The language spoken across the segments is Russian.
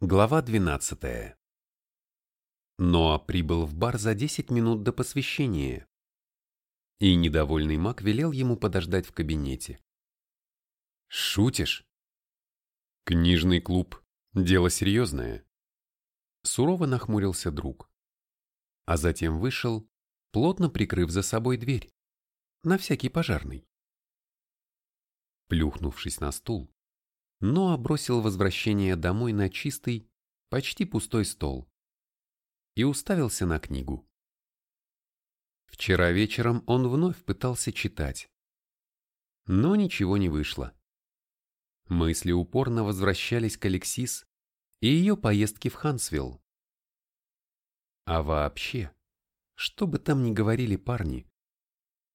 Глава 12. Ноа прибыл в бар за 10 минут до посвящения, и недовольный маг велел ему подождать в кабинете. «Шутишь?» «Книжный клуб. Дело серьезное». Сурово нахмурился друг, а затем вышел, плотно прикрыв за собой дверь, на всякий пожарный. Плюхнувшись на стул, Ноа бросил возвращение домой на чистый, почти пустой стол и уставился на книгу. Вчера вечером он вновь пытался читать, но ничего не вышло. Мысли упорно возвращались к Алексис и ее поездке в Хансвилл. А вообще, что бы там ни говорили парни,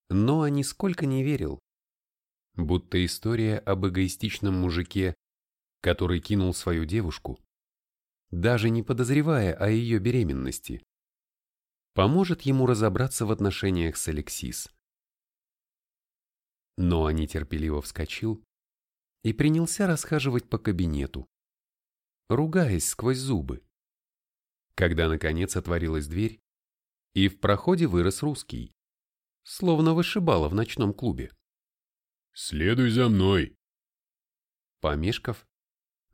но нисколько не верил, будто история об эгоистичном мужике, который кинул свою девушку, даже не подозревая о ее беременности, поможет ему разобраться в отношениях с Алексис. Но нетерпеливо вскочил и принялся расхаживать по кабинету, ругаясь сквозь зубы. Когда, наконец, отворилась дверь, и в проходе вырос русский, словно вышибало в ночном клубе. «Следуй за мной!» Помешков,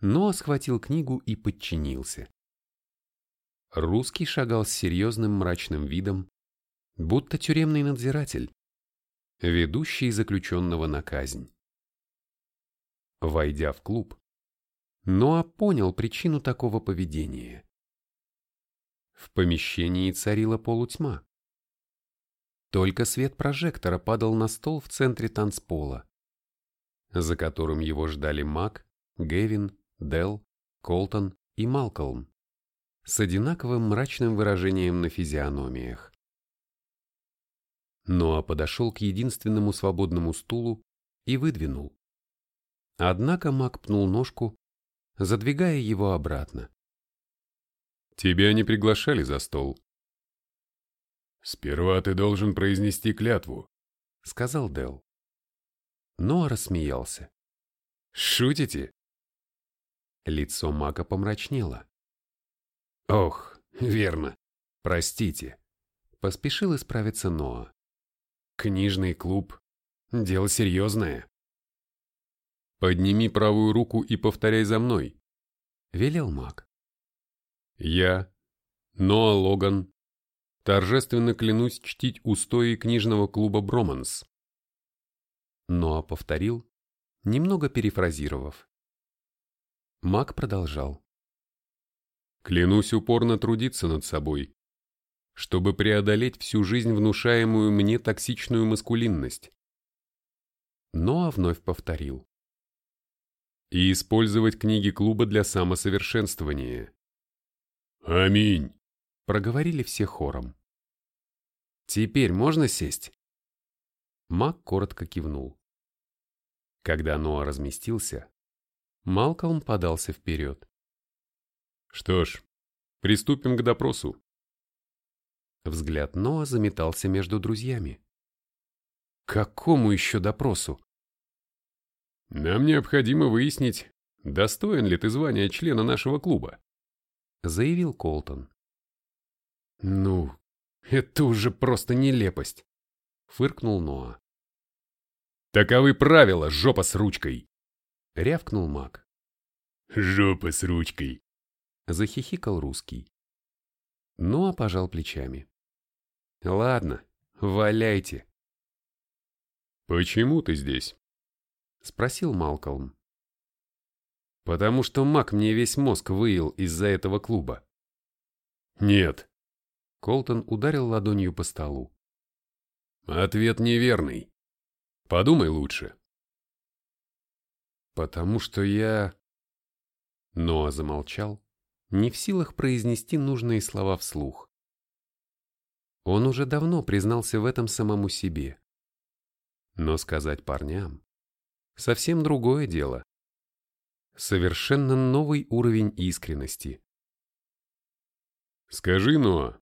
но схватил книгу и подчинился. Русский шагал с серьезным мрачным видом, будто тюремный надзиратель, ведущий заключенного на казнь. Войдя в клуб, Ноа понял причину такого поведения. В помещении царила полутьма. Только свет прожектора падал на стол в центре танцпола за которым его ждали Мак, Гевин, Дел, Колтон и Малкольм с одинаковым мрачным выражением на физиономиях. Ноа подошел к единственному свободному стулу и выдвинул. Однако Мак пнул ножку, задвигая его обратно. «Тебя не приглашали за стол». «Сперва ты должен произнести клятву», — сказал Дел. Ноа рассмеялся. «Шутите?» Лицо Мака помрачнело. «Ох, верно. Простите». Поспешил исправиться Ноа. «Книжный клуб. Дело серьезное». «Подними правую руку и повторяй за мной», — велел Мак. «Я, Ноа Логан, торжественно клянусь чтить устои книжного клуба «Броманс», Ноа повторил, немного перефразировав. Маг продолжал. «Клянусь упорно трудиться над собой, чтобы преодолеть всю жизнь внушаемую мне токсичную маскулинность». Ноа вновь повторил. «И использовать книги клуба для самосовершенствования». «Аминь», — проговорили все хором. «Теперь можно сесть?» Маг коротко кивнул. Когда Ноа разместился, Малкольм подался вперед. «Что ж, приступим к допросу». Взгляд Ноа заметался между друзьями. «Какому еще допросу?» «Нам необходимо выяснить, достоин ли ты звания члена нашего клуба», заявил Колтон. «Ну, это уже просто нелепость», фыркнул Ноа. Таковы правила, жопа с ручкой!» — рявкнул маг. «Жопа с ручкой!» — захихикал русский. Ноа пожал плечами. «Ладно, валяйте». «Почему ты здесь?» — спросил Малкольм. «Потому что маг мне весь мозг выил из-за этого клуба». «Нет». Колтон ударил ладонью по столу. «Ответ неверный. Подумай лучше. Потому что я... Ноа замолчал, не в силах произнести нужные слова вслух. Он уже давно признался в этом самому себе. Но сказать парням — совсем другое дело. Совершенно новый уровень искренности. Скажи, Ноа,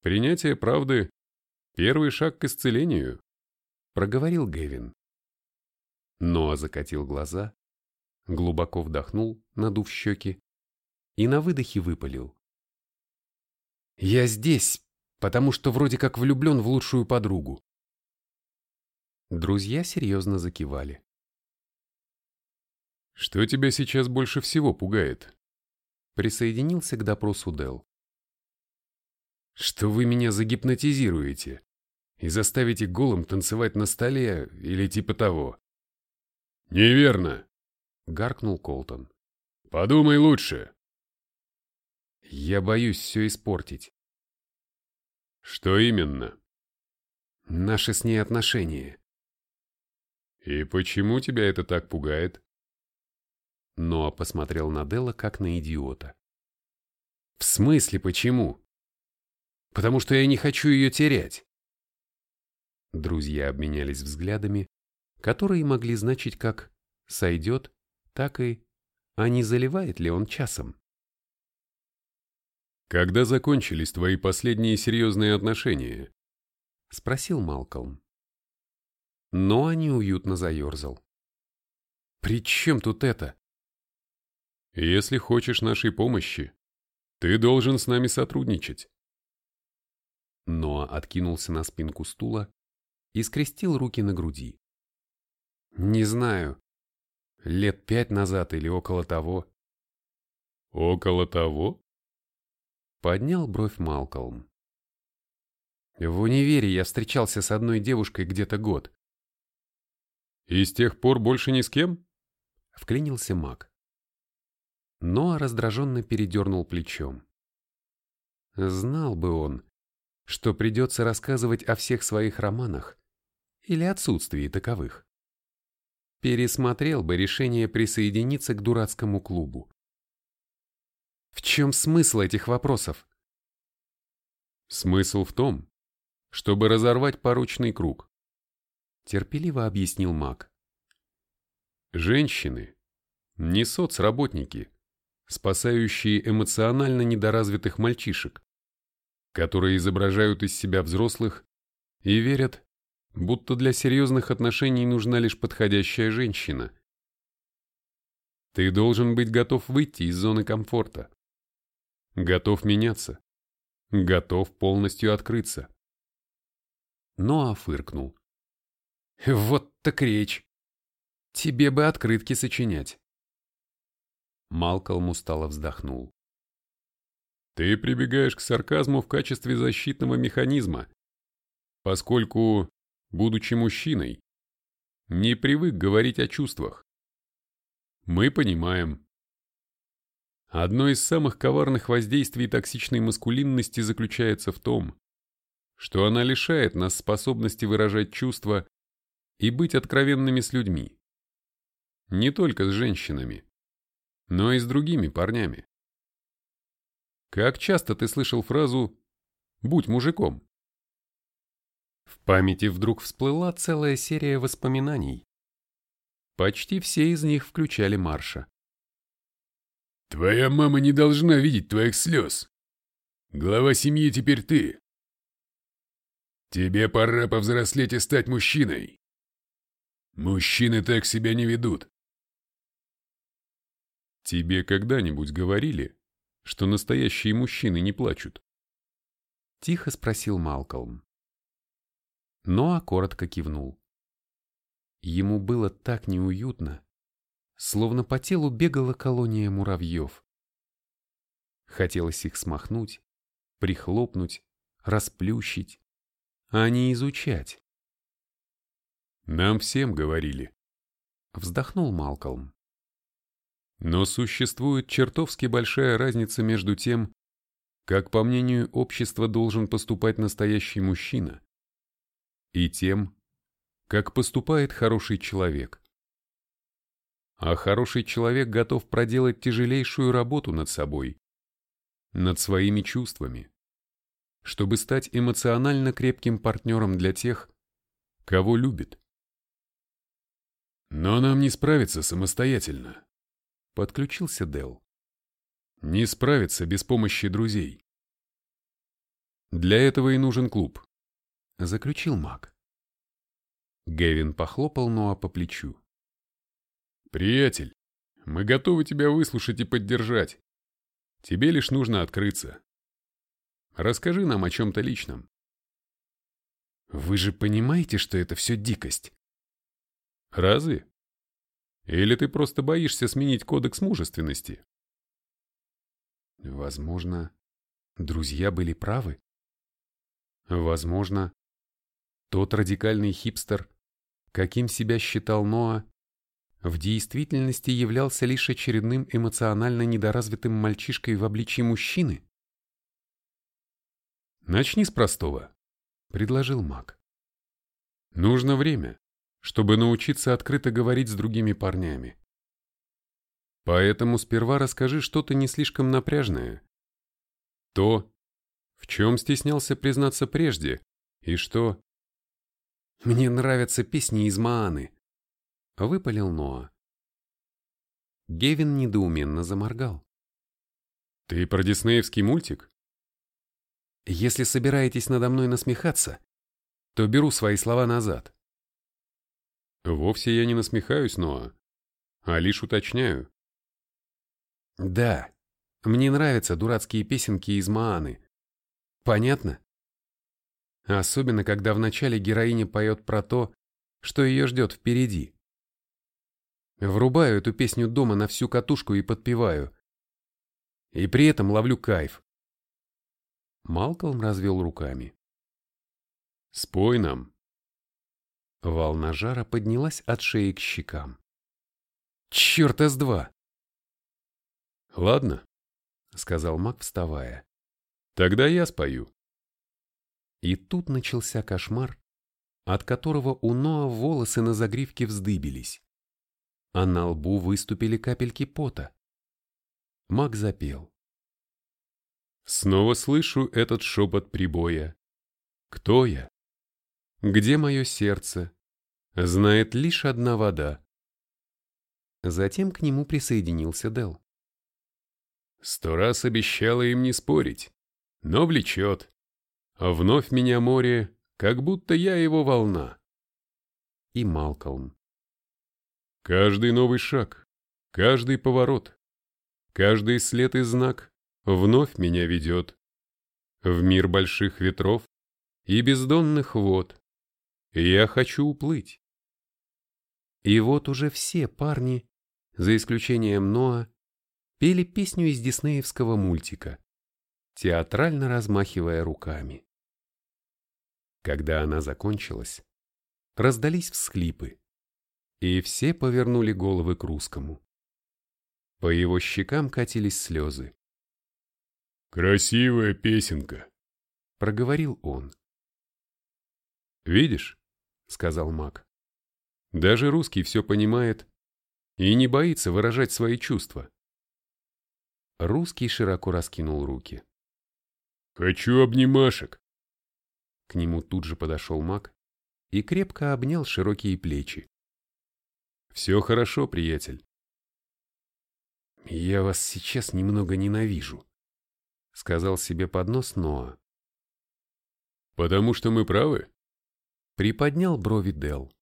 принятие правды — первый шаг к исцелению проговорил Гевин. Ноа закатил глаза, глубоко вдохнул, надув щеки, и на выдохе выпалил. «Я здесь, потому что вроде как влюблен в лучшую подругу». Друзья серьезно закивали. «Что тебя сейчас больше всего пугает?» Присоединился к допросу Дел. «Что вы меня загипнотизируете и заставите голым танцевать на столе или типа того?» «Неверно!» — гаркнул Колтон. «Подумай лучше!» «Я боюсь все испортить». «Что именно?» «Наши с ней отношения». «И почему тебя это так пугает?» Ноа посмотрел на Делла как на идиота. «В смысле почему?» «Потому что я не хочу ее терять». Друзья обменялись взглядами, которые могли значить как «сойдет», так и «а не заливает ли он часом?». «Когда закончились твои последние серьезные отношения?» — спросил Малкольм. Но неуютно заерзал. «При чем тут это?» «Если хочешь нашей помощи, ты должен с нами сотрудничать». Ноа откинулся на спинку стула и скрестил руки на груди. «Не знаю. Лет пять назад или около того». «Около того?» Поднял бровь Малкольм. В универе я встречался с одной девушкой где-то год. «И с тех пор больше ни с кем?» Вклинился маг. Ноа раздраженно передернул плечом. Знал бы он, что придется рассказывать о всех своих романах или отсутствии таковых. Пересмотрел бы решение присоединиться к дурацкому клубу. В чем смысл этих вопросов? Смысл в том, чтобы разорвать порочный круг. Терпеливо объяснил маг. Женщины – не соцработники, спасающие эмоционально недоразвитых мальчишек, которые изображают из себя взрослых и верят, будто для серьезных отношений нужна лишь подходящая женщина. Ты должен быть готов выйти из зоны комфорта. Готов меняться. Готов полностью открыться. Ноа фыркнул. Вот так речь. Тебе бы открытки сочинять. Малкольм устало вздохнул. Ты прибегаешь к сарказму в качестве защитного механизма, поскольку, будучи мужчиной, не привык говорить о чувствах. Мы понимаем, Одно из самых коварных воздействий токсичной маскулинности заключается в том, что она лишает нас способности выражать чувства и быть откровенными с людьми. Не только с женщинами, но и с другими парнями. Как часто ты слышал фразу «будь мужиком»? В памяти вдруг всплыла целая серия воспоминаний. Почти все из них включали Марша. Твоя мама не должна видеть твоих слез. Глава семьи теперь ты. Тебе пора повзрослеть и стать мужчиной. Мужчины так себя не ведут. Тебе когда-нибудь говорили, что настоящие мужчины не плачут? Тихо спросил Малкольм. Ноа коротко кивнул. Ему было так неуютно, словно по телу бегала колония муравьев. Хотелось их смахнуть, прихлопнуть, расплющить, а не изучать. «Нам всем говорили», — вздохнул Малкольм. Но существует чертовски большая разница между тем, как, по мнению общества, должен поступать настоящий мужчина, и тем, как поступает хороший человек а хороший человек готов проделать тяжелейшую работу над собой, над своими чувствами, чтобы стать эмоционально крепким партнером для тех, кого любит. Но нам не справиться самостоятельно, подключился Дел. Не справиться без помощи друзей. Для этого и нужен клуб, заключил Мак. Гевин похлопал Ноа по плечу. «Приятель, мы готовы тебя выслушать и поддержать. Тебе лишь нужно открыться. Расскажи нам о чем-то личном. Вы же понимаете, что это все дикость? Разве? Или ты просто боишься сменить кодекс мужественности? Возможно, друзья были правы. Возможно, тот радикальный хипстер, каким себя считал Ноа, в действительности являлся лишь очередным эмоционально недоразвитым мальчишкой в обличии мужчины? «Начни с простого», — предложил маг. «Нужно время, чтобы научиться открыто говорить с другими парнями. Поэтому сперва расскажи что-то не слишком напряжное. То, в чем стеснялся признаться прежде, и что... «Мне нравятся песни из Мааны», — выпалил Ноа. Гевин недоуменно заморгал. «Ты про диснеевский мультик?» «Если собираетесь надо мной насмехаться, то беру свои слова назад». «Вовсе я не насмехаюсь, Ноа, а лишь уточняю. Да, мне нравятся дурацкие песенки из Мааны. Понятно? Особенно, когда вначале героиня поет про то, что ее ждет впереди. Врубаю эту песню дома на всю катушку и подпеваю. И при этом ловлю кайф. Малкольм развел руками. «Спой нам». Волна жара поднялась от шеи к щекам. «Черт, С-2!» «Ладно», — сказал маг, вставая. «Тогда я спою». И тут начался кошмар, от которого у Ноа волосы на загривке вздыбились, а на лбу выступили капельки пота. Маг запел. Снова слышу этот шепот прибоя. Кто я? Где мое сердце? Знает лишь одна вода. Затем к нему присоединился Дел. Сто раз обещала им не спорить, но влечет. А вновь меня море, как будто я его волна. И Малкольм. Каждый новый шаг, каждый поворот, каждый след и знак вновь меня ведет в мир больших ветров и бездонных вод. Я хочу уплыть. И вот уже все парни, за исключением Ноа, пели песню из диснеевского мультика, театрально размахивая руками. Когда она закончилась, раздались всхлипы, и все повернули головы к русскому. По его щекам катились слезы. «Красивая песенка», — проговорил он. «Видишь», — сказал маг, — «даже русский все понимает и не боится выражать свои чувства. Русский широко раскинул руки. «Хочу обнимашек!» К нему тут же подошел маг и крепко обнял широкие плечи. «Все хорошо, приятель». «Я вас сейчас немного ненавижу», — сказал себе под нос Ноа. «Потому что мы правы?» — приподнял брови Дел.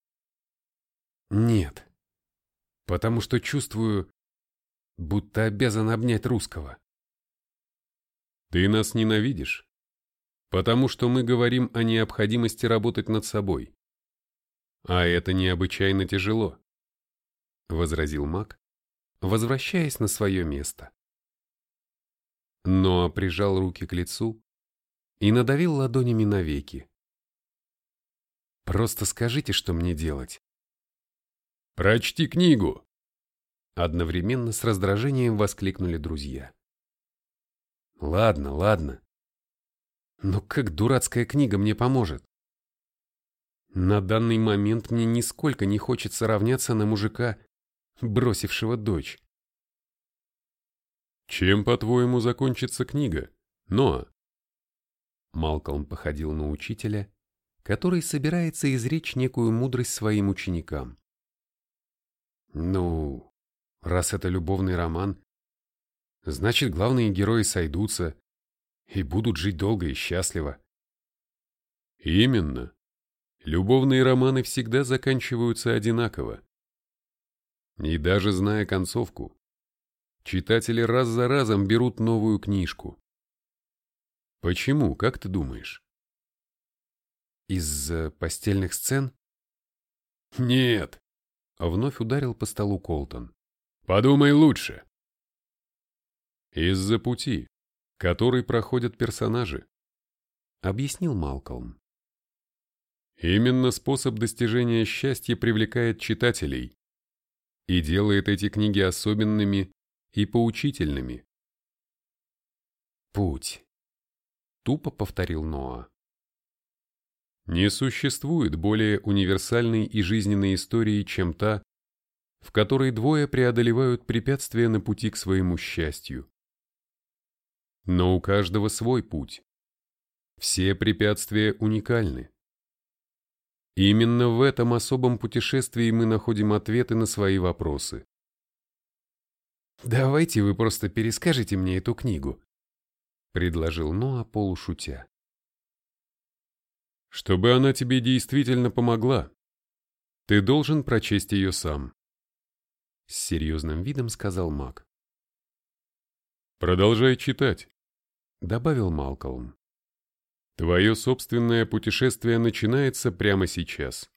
«Нет, потому что чувствую, будто обязан обнять русского. Ты нас ненавидишь, потому что мы говорим о необходимости работать над собой. А это необычайно тяжело, — возразил маг, возвращаясь на свое место. Но прижал руки к лицу и надавил ладонями на веки. Просто скажите, что мне делать. Прочти книгу, Одновременно с раздражением воскликнули друзья. Ладно, ладно. Но как дурацкая книга мне поможет? На данный момент мне нисколько не хочется равняться на мужика, бросившего дочь. Чем, по-твоему, закончится книга, Ноа? Малкольм походил на учителя, который собирается изречь некую мудрость своим ученикам. Ну, Раз это любовный роман, значит, главные герои сойдутся и будут жить долго и счастливо. Именно. Любовные романы всегда заканчиваются одинаково. И даже зная концовку, читатели раз за разом берут новую книжку. Почему, как ты думаешь? Из постельных сцен? Нет, вновь ударил по столу Колтон. Подумай лучше. Из-за пути, который проходят персонажи, объяснил Малкольм. Именно способ достижения счастья привлекает читателей и делает эти книги особенными и поучительными. Путь. Тупо повторил Ноа. Не существует более универсальной и жизненной истории, чем та, в которой двое преодолевают препятствия на пути к своему счастью. Но у каждого свой путь. Все препятствия уникальны. Именно в этом особом путешествии мы находим ответы на свои вопросы. «Давайте вы просто перескажете мне эту книгу», — предложил Ноа полушутя. «Чтобы она тебе действительно помогла, ты должен прочесть ее сам», — с серьезным видом сказал маг. «Продолжай читать», — добавил Малкольм. Твое собственное путешествие начинается прямо сейчас.